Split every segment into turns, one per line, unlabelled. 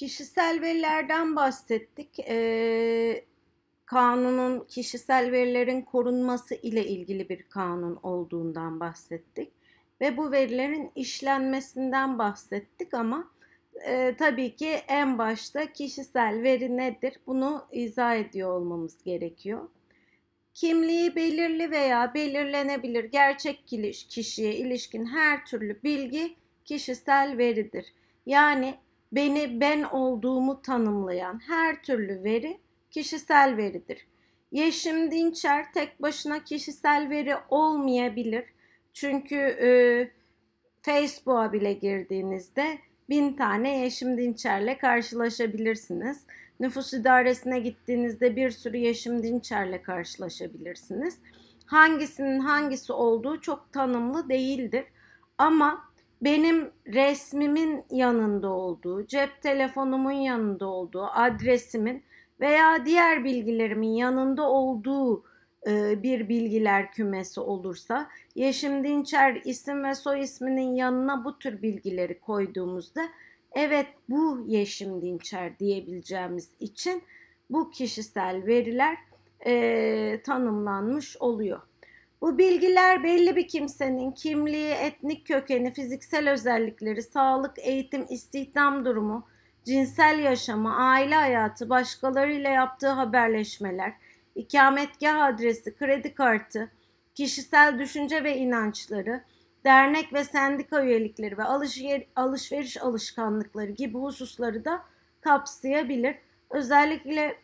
Kişisel verilerden bahsettik. Ee, kanunun kişisel verilerin korunması ile ilgili bir kanun olduğundan bahsettik. Ve bu verilerin işlenmesinden bahsettik ama e, tabii ki en başta kişisel veri nedir? Bunu izah ediyor olmamız gerekiyor. Kimliği belirli veya belirlenebilir gerçek kişiye ilişkin her türlü bilgi kişisel veridir. Yani beni ben olduğumu tanımlayan her türlü veri kişisel veridir. Yeşim Dinçer tek başına kişisel veri olmayabilir. Çünkü e, Facebook'a bile girdiğinizde bin tane Yeşim Dinçer'le karşılaşabilirsiniz. Nüfus idaresine gittiğinizde bir sürü Yeşim Dinçer'le karşılaşabilirsiniz. Hangisinin hangisi olduğu çok tanımlı değildir. Ama benim resmimin yanında olduğu, cep telefonumun yanında olduğu, adresimin veya diğer bilgilerimin yanında olduğu e, bir bilgiler kümesi olursa Yeşim Dinçer isim ve soy isminin yanına bu tür bilgileri koyduğumuzda evet bu Yeşim Dinçer diyebileceğimiz için bu kişisel veriler e, tanımlanmış oluyor. Bu bilgiler belli bir kimsenin kimliği, etnik kökeni, fiziksel özellikleri, sağlık, eğitim, istihdam durumu, cinsel yaşamı, aile hayatı, başkalarıyla yaptığı haberleşmeler, ikametgah adresi, kredi kartı, kişisel düşünce ve inançları, dernek ve sendika üyelikleri ve alışveriş alışkanlıkları gibi hususları da kapsayabilir. Özellikle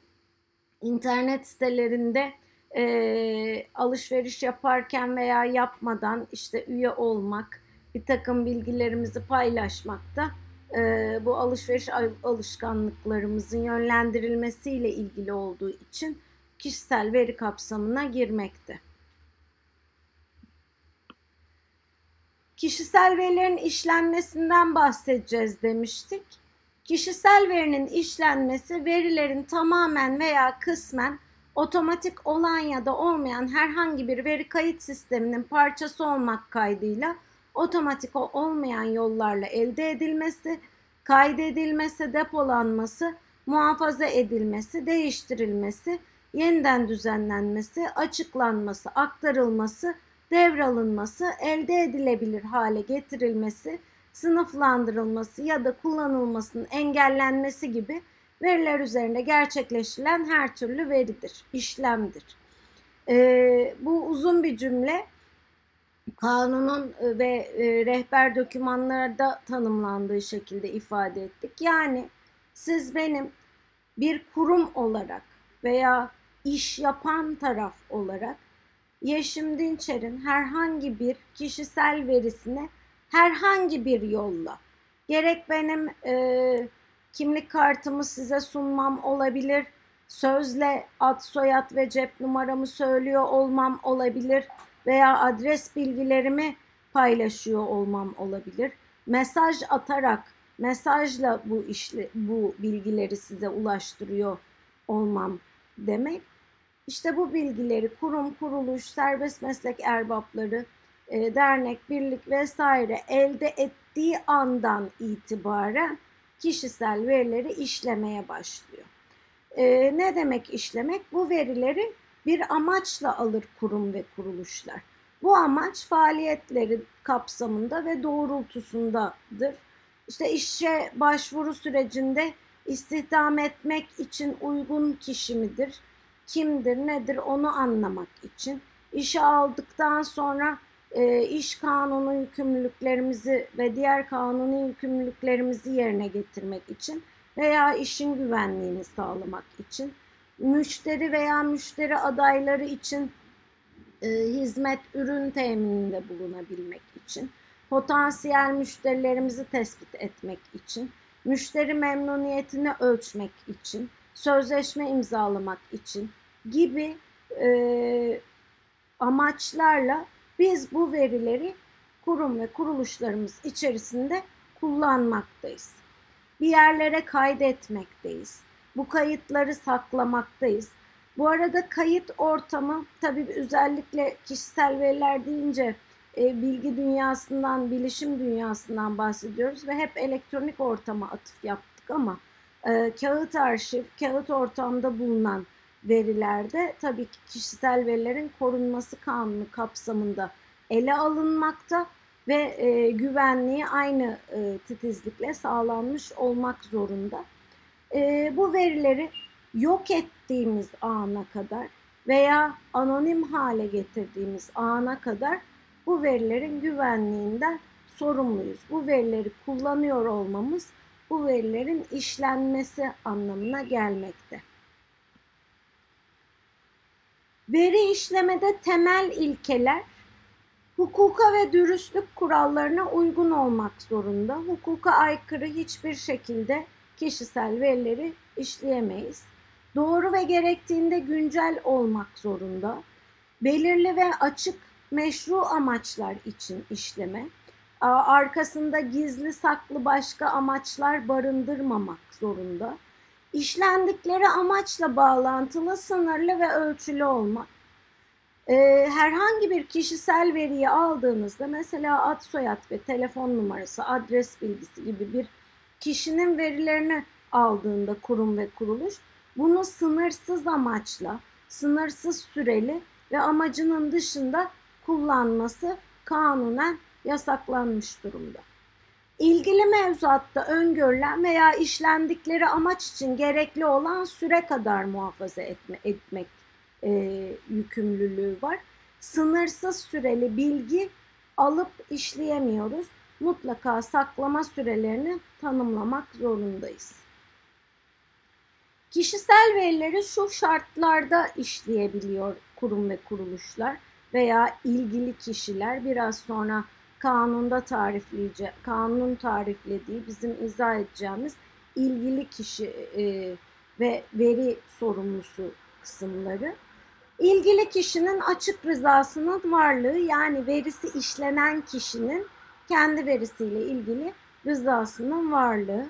internet sitelerinde e, alışveriş yaparken veya yapmadan işte üye olmak, bir takım bilgilerimizi paylaşmakta e, bu alışveriş alışkanlıklarımızın yönlendirilmesiyle ilgili olduğu için kişisel veri kapsamına girmekte. Kişisel verilerin işlenmesinden bahsedeceğiz demiştik. Kişisel verinin işlenmesi verilerin tamamen veya kısmen otomatik olan ya da olmayan herhangi bir veri kayıt sisteminin parçası olmak kaydıyla otomatik olmayan yollarla elde edilmesi, kaydedilmesi, depolanması, muhafaza edilmesi, değiştirilmesi, yeniden düzenlenmesi, açıklanması, aktarılması, devralınması, elde edilebilir hale getirilmesi, sınıflandırılması ya da kullanılmasının engellenmesi gibi veriler üzerinde gerçekleştirilen her türlü veridir, işlemdir. Ee, bu uzun bir cümle kanunun e, ve e, rehber dokümanlarda tanımlandığı şekilde ifade ettik. Yani siz benim bir kurum olarak veya iş yapan taraf olarak Yeşim Dinçer'in herhangi bir kişisel verisine herhangi bir yolla gerek benim e, kimlik kartımı size sunmam olabilir, sözle ad soyad ve cep numaramı söylüyor olmam olabilir veya adres bilgilerimi paylaşıyor olmam olabilir. Mesaj atarak mesajla bu işle bu bilgileri size ulaştırıyor olmam demek. İşte bu bilgileri kurum, kuruluş, serbest meslek erbapları, e, dernek, birlik vesaire elde ettiği andan itibaren kişisel verileri işlemeye başlıyor. E, ne demek işlemek? Bu verileri bir amaçla alır kurum ve kuruluşlar. Bu amaç faaliyetleri kapsamında ve doğrultusundadır. İşte işe başvuru sürecinde istihdam etmek için uygun kişi midir, kimdir, nedir onu anlamak için. İşe aldıktan sonra e, iş kanunu yükümlülüklerimizi ve diğer kanuni yükümlülüklerimizi yerine getirmek için veya işin güvenliğini sağlamak için müşteri veya müşteri adayları için e, hizmet ürün temininde bulunabilmek için, potansiyel müşterilerimizi tespit etmek için, müşteri memnuniyetini ölçmek için, sözleşme imzalamak için gibi e, amaçlarla biz bu verileri kurum ve kuruluşlarımız içerisinde kullanmaktayız. Bir yerlere kaydetmekteyiz bu kayıtları saklamaktayız. Bu arada kayıt ortamı tabii özellikle kişisel veriler deyince e, bilgi dünyasından, bilişim dünyasından bahsediyoruz ve hep elektronik ortama atıf yaptık ama e, kağıt arşiv, kağıt ortamda bulunan verilerde tabii ki kişisel verilerin korunması kanunu kapsamında ele alınmakta ve e, güvenliği aynı e, titizlikle sağlanmış olmak zorunda. E, bu verileri yok ettiğimiz ana kadar veya anonim hale getirdiğimiz ana kadar bu verilerin güvenliğinden sorumluyuz. Bu verileri kullanıyor olmamız bu verilerin işlenmesi anlamına gelmekte. Veri işlemede temel ilkeler hukuka ve dürüstlük kurallarına uygun olmak zorunda. Hukuka aykırı hiçbir şekilde kişisel verileri işleyemeyiz. Doğru ve gerektiğinde güncel olmak zorunda. Belirli ve açık meşru amaçlar için işleme, arkasında gizli saklı başka amaçlar barındırmamak zorunda. İşlendikleri amaçla bağlantılı, sınırlı ve ölçülü olmak. Ee, herhangi bir kişisel veriyi aldığınızda mesela ad soyad ve telefon numarası, adres bilgisi gibi bir kişinin verilerini aldığında kurum ve kuruluş bunu sınırsız amaçla, sınırsız süreli ve amacının dışında kullanması kanunen yasaklanmış durumda. İlgili mevzuatta öngörülen veya işlendikleri amaç için gerekli olan süre kadar muhafaza etme, etmek e, yükümlülüğü var. Sınırsız süreli bilgi alıp işleyemiyoruz. Mutlaka saklama sürelerini tanımlamak zorundayız. Kişisel verileri şu şartlarda işleyebiliyor kurum ve kuruluşlar veya ilgili kişiler biraz sonra kanunda tarifleyece kanun tariflediği bizim izah edeceğimiz ilgili kişi e, ve veri sorumlusu kısımları. İlgili kişinin açık rızasının varlığı yani verisi işlenen kişinin kendi verisiyle ilgili rızasının varlığı.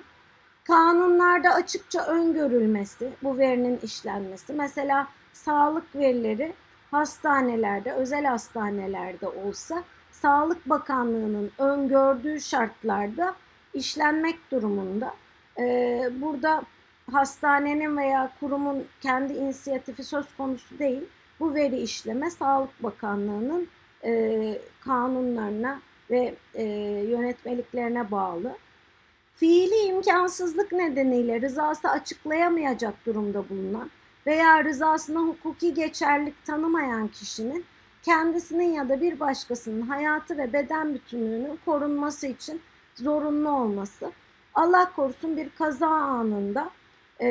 Kanunlarda açıkça öngörülmesi, bu verinin işlenmesi. Mesela sağlık verileri hastanelerde, özel hastanelerde olsa Sağlık Bakanlığı'nın öngördüğü şartlarda işlenmek durumunda. Ee, burada hastanenin veya kurumun kendi inisiyatifi söz konusu değil. Bu veri işleme Sağlık Bakanlığı'nın e, kanunlarına ve e, yönetmeliklerine bağlı. Fiili imkansızlık nedeniyle rızası açıklayamayacak durumda bulunan veya rızasına hukuki geçerlik tanımayan kişinin kendisinin ya da bir başkasının hayatı ve beden bütünlüğünün korunması için zorunlu olması. Allah korusun bir kaza anında e,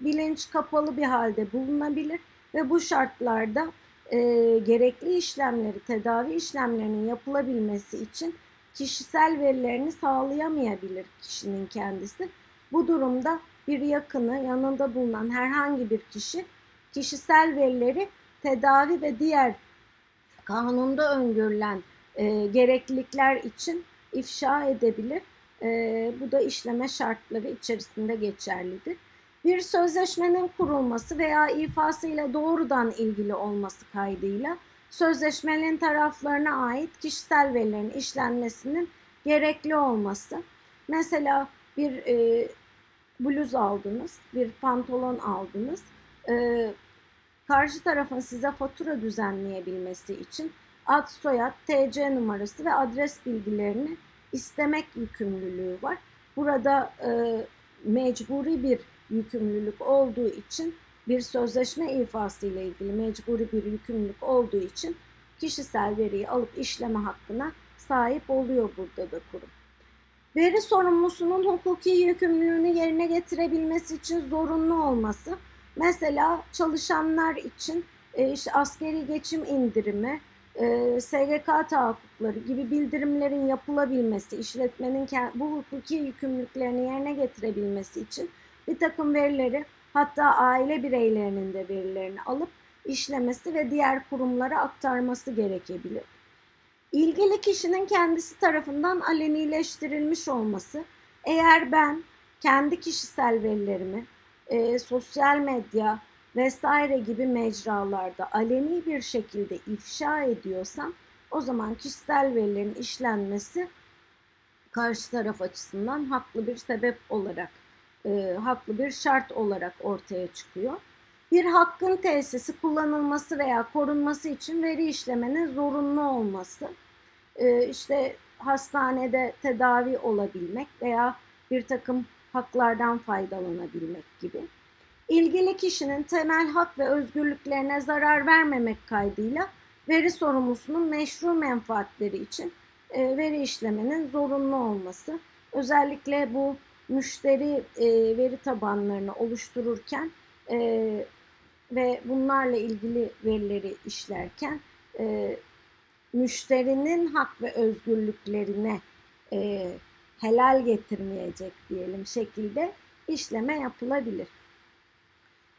bilinç kapalı bir halde bulunabilir ve bu şartlarda e, gerekli işlemleri, tedavi işlemlerinin yapılabilmesi için kişisel verilerini sağlayamayabilir kişinin kendisi. Bu durumda bir yakını, yanında bulunan herhangi bir kişi kişisel verileri tedavi ve diğer kanunda öngörülen e, gereklilikler için ifşa edebilir. E, bu da işleme şartları içerisinde geçerlidir. Bir sözleşmenin kurulması veya ifasıyla doğrudan ilgili olması kaydıyla sözleşmenin taraflarına ait kişisel verilerin işlenmesinin gerekli olması. Mesela bir e, bluz aldınız, bir pantolon aldınız. E, karşı tarafın size fatura düzenleyebilmesi için ad, soyad, TC numarası ve adres bilgilerini istemek yükümlülüğü var. Burada e, mecburi bir yükümlülük olduğu için bir sözleşme ifası ile ilgili mecburi bir yükümlülük olduğu için kişisel veriyi alıp işleme hakkına sahip oluyor burada da kurum. Veri sorumlusunun hukuki yükümlülüğünü yerine getirebilmesi için zorunlu olması Mesela çalışanlar için e, işte askeri geçim indirimi, e, SGK tahakkukları gibi bildirimlerin yapılabilmesi, işletmenin bu hukuki yükümlülüklerini yerine getirebilmesi için bir takım verileri hatta aile bireylerinin de verilerini alıp işlemesi ve diğer kurumlara aktarması gerekebilir. İlgili kişinin kendisi tarafından alenileştirilmiş olması, eğer ben kendi kişisel verilerimi e, sosyal medya vesaire gibi mecralarda aleni bir şekilde ifşa ediyorsam o zaman kişisel verilerin işlenmesi karşı taraf açısından haklı bir sebep olarak e, haklı bir şart olarak ortaya çıkıyor. Bir hakkın tesisi kullanılması veya korunması için veri işlemenin zorunlu olması. E, işte hastanede tedavi olabilmek veya bir takım haklardan faydalanabilmek gibi. İlgili kişinin temel hak ve özgürlüklerine zarar vermemek kaydıyla veri sorumlusunun meşru menfaatleri için e, veri işlemenin zorunlu olması. Özellikle bu müşteri e, veri tabanlarını oluştururken e, ve bunlarla ilgili verileri işlerken müşterinin hak ve özgürlüklerine e, helal getirmeyecek diyelim şekilde işleme yapılabilir.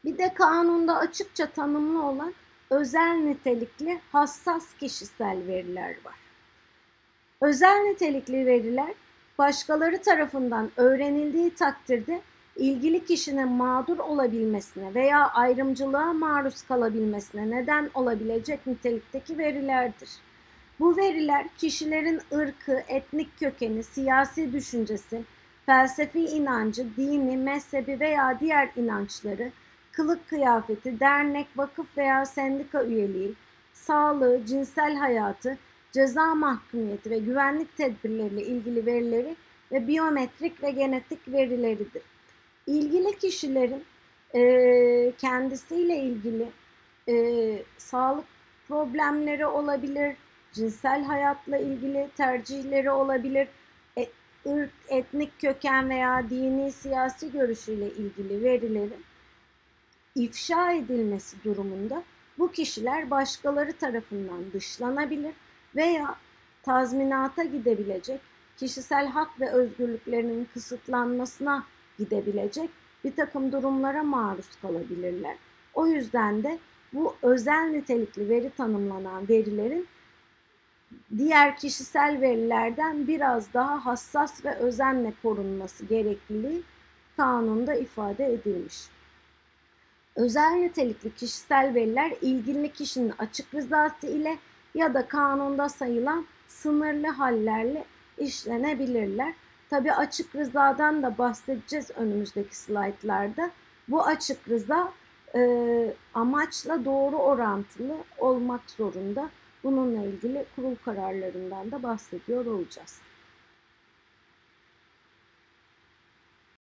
Bir de kanunda açıkça tanımlı olan özel nitelikli hassas kişisel veriler var. Özel nitelikli veriler başkaları tarafından öğrenildiği takdirde ilgili kişinin mağdur olabilmesine veya ayrımcılığa maruz kalabilmesine neden olabilecek nitelikteki verilerdir. Bu veriler kişilerin ırkı, etnik kökeni, siyasi düşüncesi, felsefi inancı, dini, mezhebi veya diğer inançları, kılık kıyafeti, dernek, vakıf veya sendika üyeliği, sağlığı, cinsel hayatı, ceza mahkumiyeti ve güvenlik tedbirleriyle ilgili verileri ve biyometrik ve genetik verileridir. İlgili kişilerin e, kendisiyle ilgili e, sağlık problemleri olabilir, cinsel hayatla ilgili tercihleri olabilir, e, ırk, etnik köken veya dini siyasi görüşüyle ilgili verilerin ifşa edilmesi durumunda bu kişiler başkaları tarafından dışlanabilir veya tazminata gidebilecek, kişisel hak ve özgürlüklerinin kısıtlanmasına gidebilecek bir takım durumlara maruz kalabilirler. O yüzden de bu özel nitelikli veri tanımlanan verilerin diğer kişisel verilerden biraz daha hassas ve özenle korunması gerekliliği kanunda ifade edilmiş. Özel nitelikli kişisel veriler ilgili kişinin açık rızası ile ya da kanunda sayılan sınırlı hallerle işlenebilirler. Tabi açık rızadan da bahsedeceğiz önümüzdeki slaytlarda. Bu açık rıza e, amaçla doğru orantılı olmak zorunda. Bununla ilgili kurul kararlarından da bahsediyor olacağız.